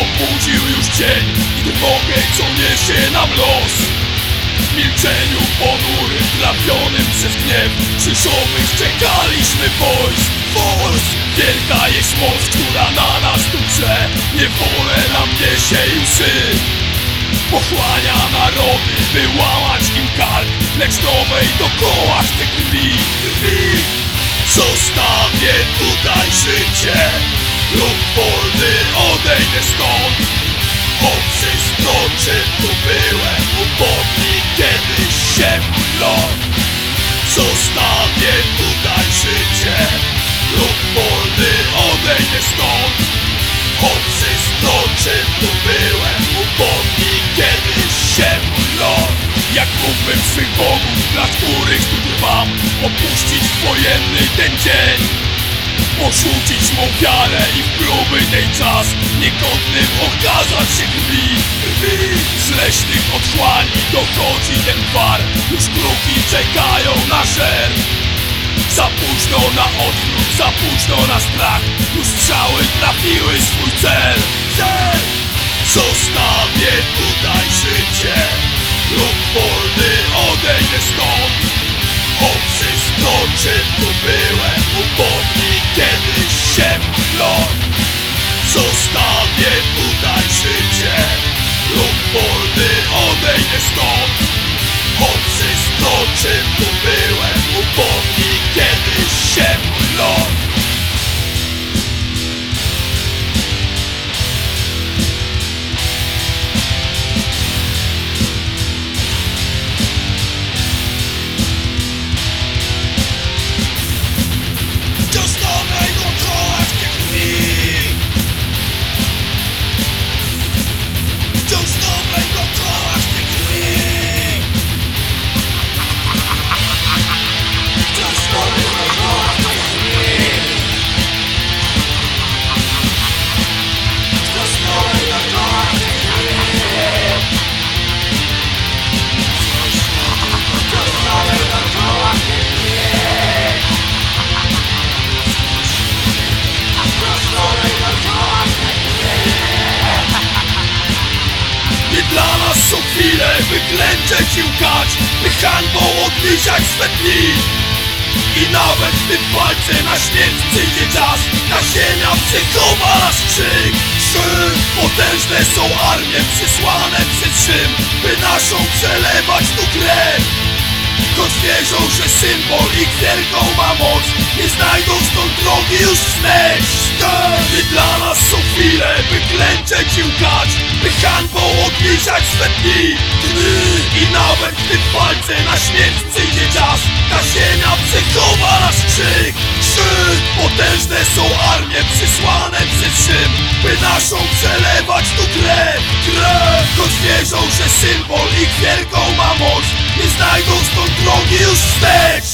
obudził już dzień I trwogę, co niesie nam los. W milczeniu ponurym, trafionym przez gniew Krzyżowych czekaliśmy wojsk. Wojsk! Wielka jest moc, która na nas tu prze Niewolę nam niesie i łzy. Pochłania narody, by łamać im kark Lecz nowej dokoła chce krwi. Krwi! Zostawię tutaj życie Lub wolny odejdę stąd. Obcy stoczy tu byłem Upodli kiedyś się mój ląd Zostawię tutaj życie. Lub wolny odejdę stąd. Obcy stoczy tu byłem Upodli kiedyś się mój Jak mógłbym swych bogów, dla których tu trwam Opuścić wojenny ten dzień Porzucić mą wiarę i w próby tej czas. Niegodnym okazać się krwi. Z leśnych otchłani dochodzi ten gwar. Już kruki czekają na żer. Za późno na odwrót, za późno na strach. Już strzały trafiły swój cel. Cel! Zostawię tutaj życie. Lub wolny odejdę stąd. Obcy stoczy tu klęczeć i łkać By hańbą odliczać swe dni. I nawet gdy w walce na śmierć przyjdzie czas Ta ziemia przechowa nasz krzyk Potężne są armie przysłane przez Rzym By naszą przelewać tu krew. Choć wierzą, że symbol ich wielką ma moc Nie znajdą stąd drogi już wstecz Nie dla nas są chwile, by klęczeć i łkać By hańbą odliczać swe dni. I nawet gdy w walce na śmierć przyjdzie czas Ta ziemia przechowa nasz krzyk Krzyk Potężne są armie przysłane przez Rzym By naszą przelewać tu krew. Krew Choć wierzą, że symbol ich wielką ma moc Nie znajdą stąd drogi już wstecz